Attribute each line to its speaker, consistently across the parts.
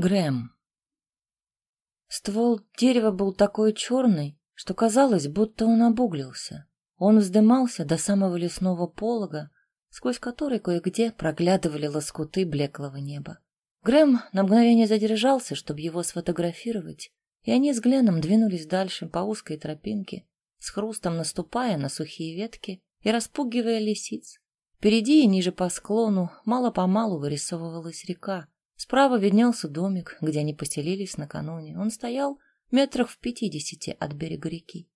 Speaker 1: Грэм. Ствол дерева был такой черный, что казалось, будто он обуглился. Он вздымался до самого лесного полога, сквозь который кое-где проглядывали лоскуты блеклого неба. Грэм на мгновение задержался, чтобы его сфотографировать, и они с Гленом двинулись дальше по узкой тропинке, с хрустом наступая на сухие ветки и распугивая лисиц. Впереди и ниже по склону мало-помалу вырисовывалась река, Справа виднелся домик, где они поселились накануне. Он стоял метрах в пятидесяти от берега реки.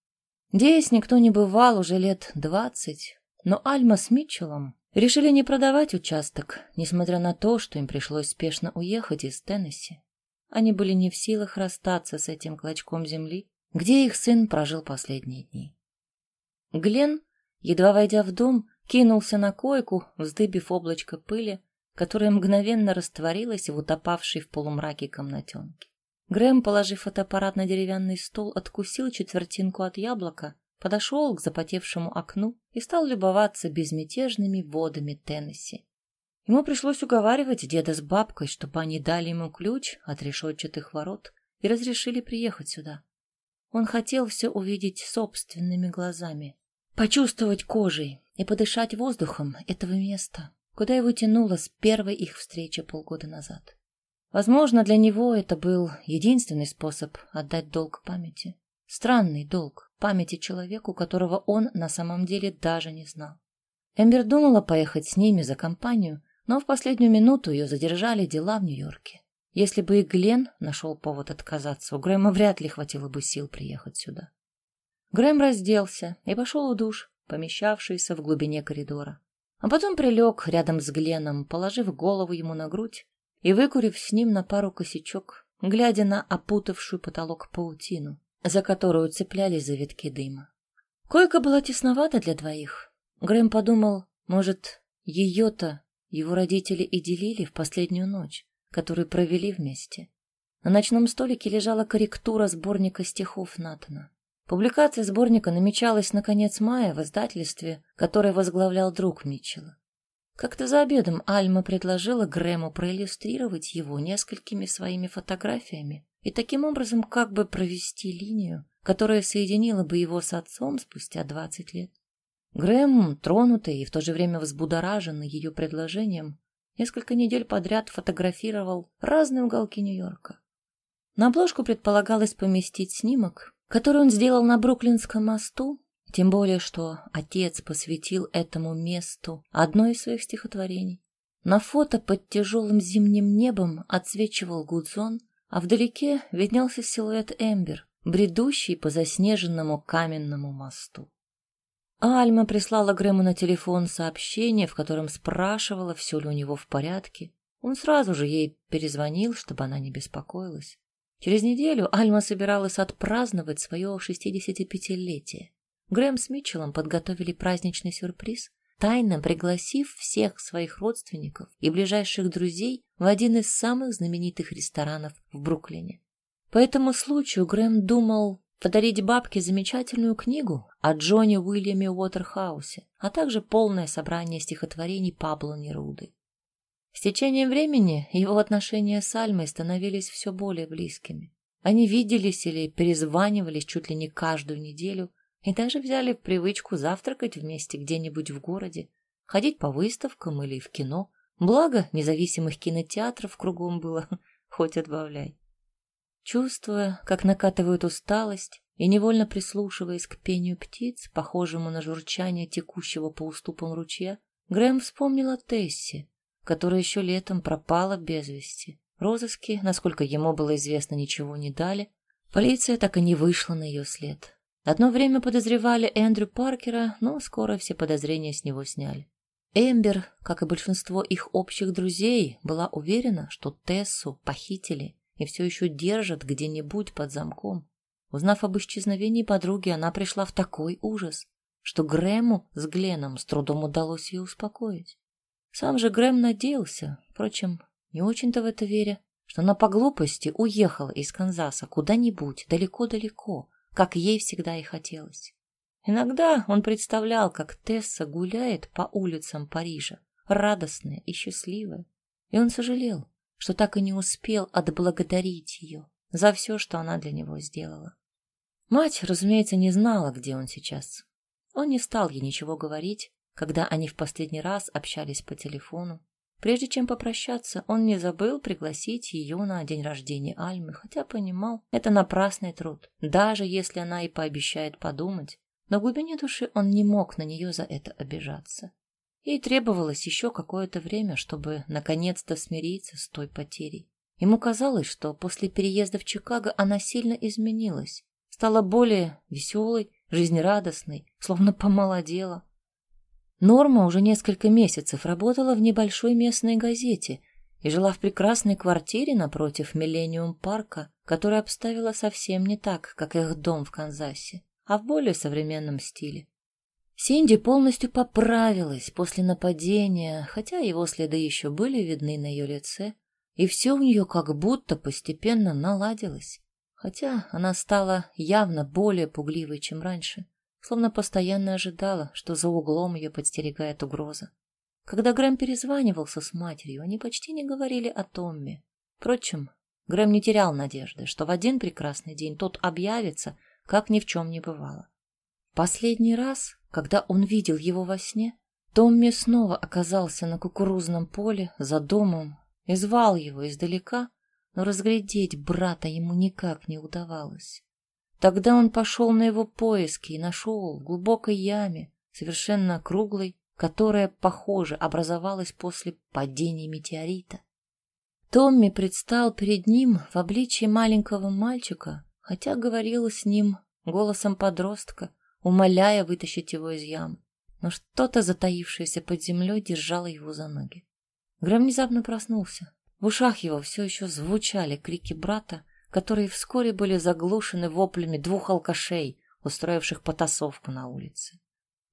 Speaker 1: Здесь никто не бывал уже лет двадцать, но Альма с Митчеллом решили не продавать участок, несмотря на то, что им пришлось спешно уехать из Теннесси. Они были не в силах расстаться с этим клочком земли, где их сын прожил последние дни. Глен, едва войдя в дом, кинулся на койку, вздыбив облачко пыли, которая мгновенно растворилась в утопавшей в полумраке комнатенке. Грэм, положив фотоаппарат на деревянный стол, откусил четвертинку от яблока, подошел к запотевшему окну и стал любоваться безмятежными водами Теннесси. Ему пришлось уговаривать деда с бабкой, чтобы они дали ему ключ от решетчатых ворот и разрешили приехать сюда. Он хотел все увидеть собственными глазами, почувствовать кожей и подышать воздухом этого места, куда его тянуло с первой их встречи полгода назад. Возможно, для него это был единственный способ отдать долг памяти. Странный долг памяти человеку, которого он на самом деле даже не знал. Эмбер думала поехать с ними за компанию, но в последнюю минуту ее задержали дела в Нью-Йорке. Если бы и Глен нашел повод отказаться, у Грэма вряд ли хватило бы сил приехать сюда. Грэм разделся и пошел в душ, помещавшийся в глубине коридора а потом прилег рядом с Гленом, положив голову ему на грудь и выкурив с ним на пару косячок, глядя на опутавшую потолок паутину, за которую цеплялись завитки дыма. Койка была тесновата для двоих. Грэм подумал, может, ее-то его родители и делили в последнюю ночь, которую провели вместе. На ночном столике лежала корректура сборника стихов Натана. Публикация сборника намечалась на конец мая в издательстве, которое возглавлял друг Митчелла. Как-то за обедом Альма предложила Грэму проиллюстрировать его несколькими своими фотографиями и таким образом как бы провести линию, которая соединила бы его с отцом спустя двадцать лет. Грэм, тронутый и в то же время взбудораженный ее предложением, несколько недель подряд фотографировал разные уголки Нью-Йорка. На обложку предполагалось поместить снимок, который он сделал на Бруклинском мосту, тем более, что отец посвятил этому месту одно из своих стихотворений. На фото под тяжелым зимним небом отсвечивал Гудзон, а вдалеке виднелся силуэт Эмбер, бредущий по заснеженному каменному мосту. Альма прислала Грэму на телефон сообщение, в котором спрашивала, все ли у него в порядке. Он сразу же ей перезвонил, чтобы она не беспокоилась. Через неделю Альма собиралась отпраздновать свое 65-летие. Грэм с Митчеллом подготовили праздничный сюрприз, тайно пригласив всех своих родственников и ближайших друзей в один из самых знаменитых ресторанов в Бруклине. По этому случаю Грэм думал подарить бабке замечательную книгу о Джоне Уильяме Уотерхаусе, а также полное собрание стихотворений Пабло Неруды. С течением времени его отношения с Альмой становились все более близкими. Они виделись или перезванивались чуть ли не каждую неделю и даже взяли в привычку завтракать вместе где-нибудь в городе, ходить по выставкам или в кино. Благо, независимых кинотеатров кругом было, хоть отбавляй. Чувствуя, как накатывает усталость, и невольно прислушиваясь к пению птиц, похожему на журчание текущего по уступам ручья, Грэм вспомнил о Тессе, которая еще летом пропала без вести. Розыски, насколько ему было известно, ничего не дали. Полиция так и не вышла на ее след. Одно время подозревали Эндрю Паркера, но скоро все подозрения с него сняли. Эмбер, как и большинство их общих друзей, была уверена, что Тессу похитили и все еще держат где-нибудь под замком. Узнав об исчезновении подруги, она пришла в такой ужас, что Грэму с Гленом с трудом удалось ее успокоить. Сам же Грэм надеялся, впрочем, не очень-то в это веря, что она по глупости уехала из Канзаса куда-нибудь далеко-далеко, как ей всегда и хотелось. Иногда он представлял, как Тесса гуляет по улицам Парижа, радостная и счастливая, и он сожалел, что так и не успел отблагодарить ее за все, что она для него сделала. Мать, разумеется, не знала, где он сейчас. Он не стал ей ничего говорить, когда они в последний раз общались по телефону. Прежде чем попрощаться, он не забыл пригласить ее на день рождения Альмы, хотя понимал, это напрасный труд, даже если она и пообещает подумать. Но в глубине души он не мог на нее за это обижаться. Ей требовалось еще какое-то время, чтобы наконец-то смириться с той потерей. Ему казалось, что после переезда в Чикаго она сильно изменилась, стала более веселой, жизнерадостной, словно помолодела. Норма уже несколько месяцев работала в небольшой местной газете и жила в прекрасной квартире напротив Миллениум парка, которая обставила совсем не так, как их дом в Канзасе, а в более современном стиле. Синди полностью поправилась после нападения, хотя его следы еще были видны на ее лице, и все у нее как будто постепенно наладилось, хотя она стала явно более пугливой, чем раньше словно постоянно ожидала, что за углом ее подстерегает угроза. Когда Грэм перезванивался с матерью, они почти не говорили о Томме. Впрочем, Грэм не терял надежды, что в один прекрасный день тот объявится, как ни в чем не бывало. Последний раз, когда он видел его во сне, Томми снова оказался на кукурузном поле за домом и звал его издалека, но разглядеть брата ему никак не удавалось. Тогда он пошел на его поиски и нашел в глубокой яме, совершенно круглой, которая, похоже, образовалась после падения метеорита. Томми предстал перед ним в обличии маленького мальчика, хотя говорил с ним голосом подростка, умоляя вытащить его из ямы. Но что-то, затаившееся под землей, держало его за ноги. Грэм внезапно проснулся. В ушах его все еще звучали крики брата, которые вскоре были заглушены воплями двух алкашей, устроивших потасовку на улице.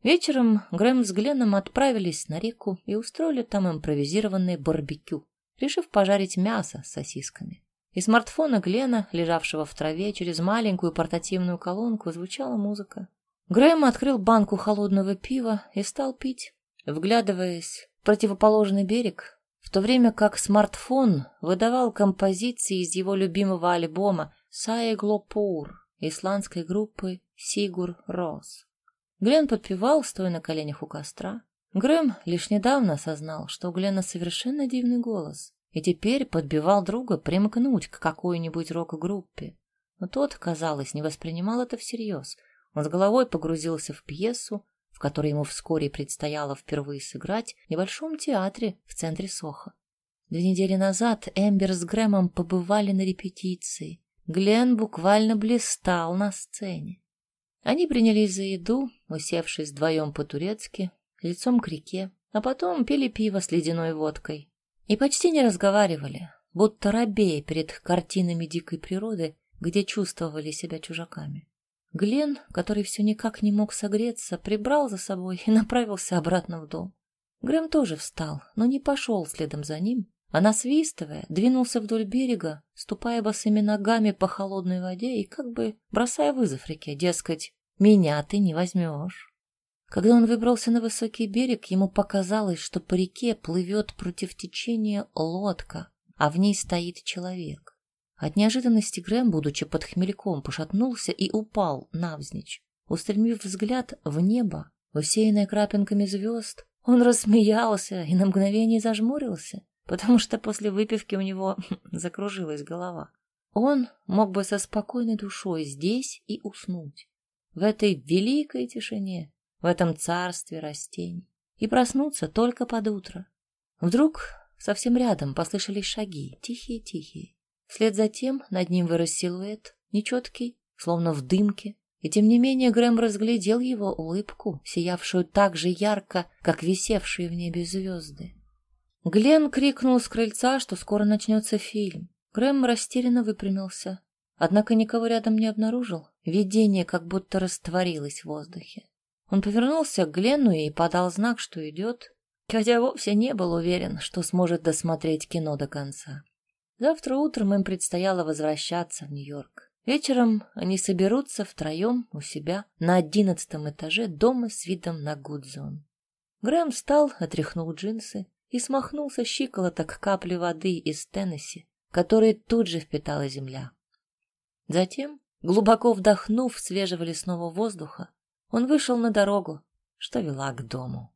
Speaker 1: Вечером Грэм с Гленном отправились на реку и устроили там импровизированное барбекю, решив пожарить мясо с сосисками. Из смартфона Глена, лежавшего в траве, через маленькую портативную колонку звучала музыка. Грэм открыл банку холодного пива и стал пить, вглядываясь в противоположный берег, в то время как смартфон выдавал композиции из его любимого альбома «Саеглопур» исландской группы «Сигур Рос». Глен подпевал, стоя на коленях у костра. Грэм лишь недавно осознал, что у Глена совершенно дивный голос, и теперь подбивал друга примкнуть к какой-нибудь рок-группе. Но тот, казалось, не воспринимал это всерьез. Он с головой погрузился в пьесу, которой ему вскоре предстояло впервые сыграть в небольшом театре в центре Соха. Две недели назад Эмбер с Грэмом побывали на репетиции. Глен буквально блистал на сцене. Они принялись за еду, усевшись вдвоем по-турецки, лицом к реке, а потом пили пиво с ледяной водкой. И почти не разговаривали, будто рабея перед картинами дикой природы, где чувствовали себя чужаками. Глен, который все никак не мог согреться, прибрал за собой и направился обратно в дом. Грэм тоже встал, но не пошел следом за ним, а насвистывая, двинулся вдоль берега, ступая босыми ногами по холодной воде и как бы бросая вызов реке, дескать, «Меня ты не возьмешь». Когда он выбрался на высокий берег, ему показалось, что по реке плывет против течения лодка, а в ней стоит человек. От неожиданности Грэм, будучи под хмельком, пошатнулся и упал навзничь. Устремив взгляд в небо, усеянное крапинками звезд, он рассмеялся и на мгновение зажмурился, потому что после выпивки у него закружилась голова. Он мог бы со спокойной душой здесь и уснуть, в этой великой тишине, в этом царстве растений, и проснуться только под утро. Вдруг совсем рядом послышались шаги, тихие-тихие. Вслед за тем над ним вырос силуэт, нечеткий, словно в дымке, и тем не менее Грэм разглядел его улыбку, сиявшую так же ярко, как висевшие в небе звезды. Глен крикнул с крыльца, что скоро начнется фильм. Грэм растерянно выпрямился, однако никого рядом не обнаружил. Видение как будто растворилось в воздухе. Он повернулся к Глену и подал знак, что идет, хотя вовсе не был уверен, что сможет досмотреть кино до конца. Завтра утром им предстояло возвращаться в Нью-Йорк. Вечером они соберутся втроем у себя на одиннадцатом этаже дома с видом на Гудзон. Грэм встал, отряхнул джинсы и смахнул со щиколоток капли воды из Теннесси, которые тут же впитала земля. Затем, глубоко вдохнув свежего лесного воздуха, он вышел на дорогу, что вела к дому.